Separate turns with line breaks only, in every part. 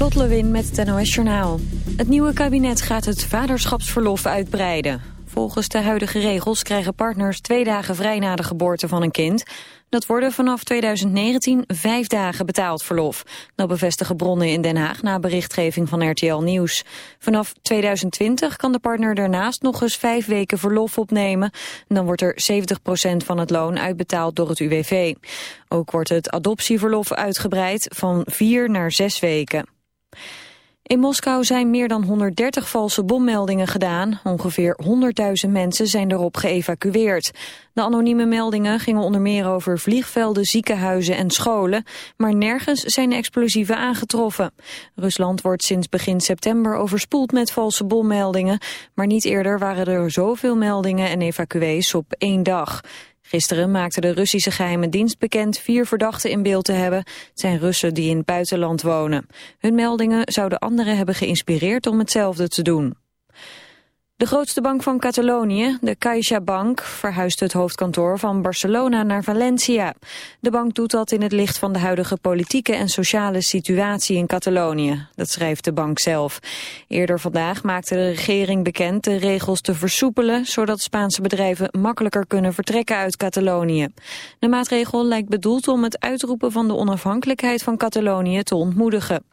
Lot Lewin met het NOS Journaal. Het nieuwe kabinet gaat het vaderschapsverlof uitbreiden. Volgens de huidige regels krijgen partners twee dagen vrij na de geboorte van een kind. Dat worden vanaf 2019 vijf dagen betaald verlof. Dat bevestigen bronnen in Den Haag na berichtgeving van RTL Nieuws. Vanaf 2020 kan de partner daarnaast nog eens vijf weken verlof opnemen. Dan wordt er 70% van het loon uitbetaald door het UWV. Ook wordt het adoptieverlof uitgebreid van vier naar zes weken. In Moskou zijn meer dan 130 valse bommeldingen gedaan. Ongeveer 100.000 mensen zijn erop geëvacueerd. De anonieme meldingen gingen onder meer over vliegvelden, ziekenhuizen en scholen. Maar nergens zijn explosieven aangetroffen. Rusland wordt sinds begin september overspoeld met valse bommeldingen. Maar niet eerder waren er zoveel meldingen en evacuees op één dag. Gisteren maakte de Russische geheime dienst bekend vier verdachten in beeld te hebben. Het zijn Russen die in het buitenland wonen. Hun meldingen zouden anderen hebben geïnspireerd om hetzelfde te doen. De grootste bank van Catalonië, de CaixaBank, verhuist het hoofdkantoor van Barcelona naar Valencia. De bank doet dat in het licht van de huidige politieke en sociale situatie in Catalonië. Dat schrijft de bank zelf. Eerder vandaag maakte de regering bekend de regels te versoepelen, zodat Spaanse bedrijven makkelijker kunnen vertrekken uit Catalonië. De maatregel lijkt bedoeld om het uitroepen van de onafhankelijkheid van Catalonië te ontmoedigen.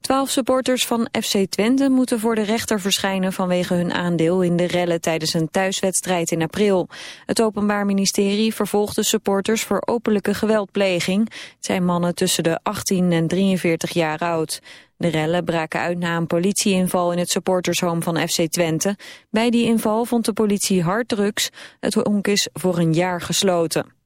Twaalf supporters van FC Twente moeten voor de rechter verschijnen vanwege hun aandeel in de rellen tijdens een thuiswedstrijd in april. Het Openbaar Ministerie vervolgt de supporters voor openlijke geweldpleging. Het zijn mannen tussen de 18 en 43 jaar oud. De rellen braken uit na een politieinval in het supportershome van FC Twente. Bij die inval vond de politie harddrugs. Het honk is voor een jaar gesloten.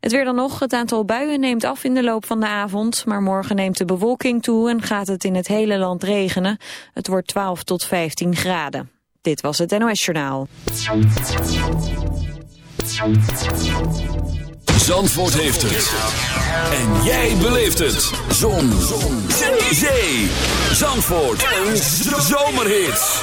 Het weer dan nog. Het aantal buien neemt af in de loop van de avond. Maar morgen neemt de bewolking toe en gaat het in het hele land regenen. Het wordt 12 tot 15 graden. Dit was het NOS Journaal.
Zandvoort heeft het. En jij beleeft het. Zon. Zon. Zee. Zandvoort. Een zomerhit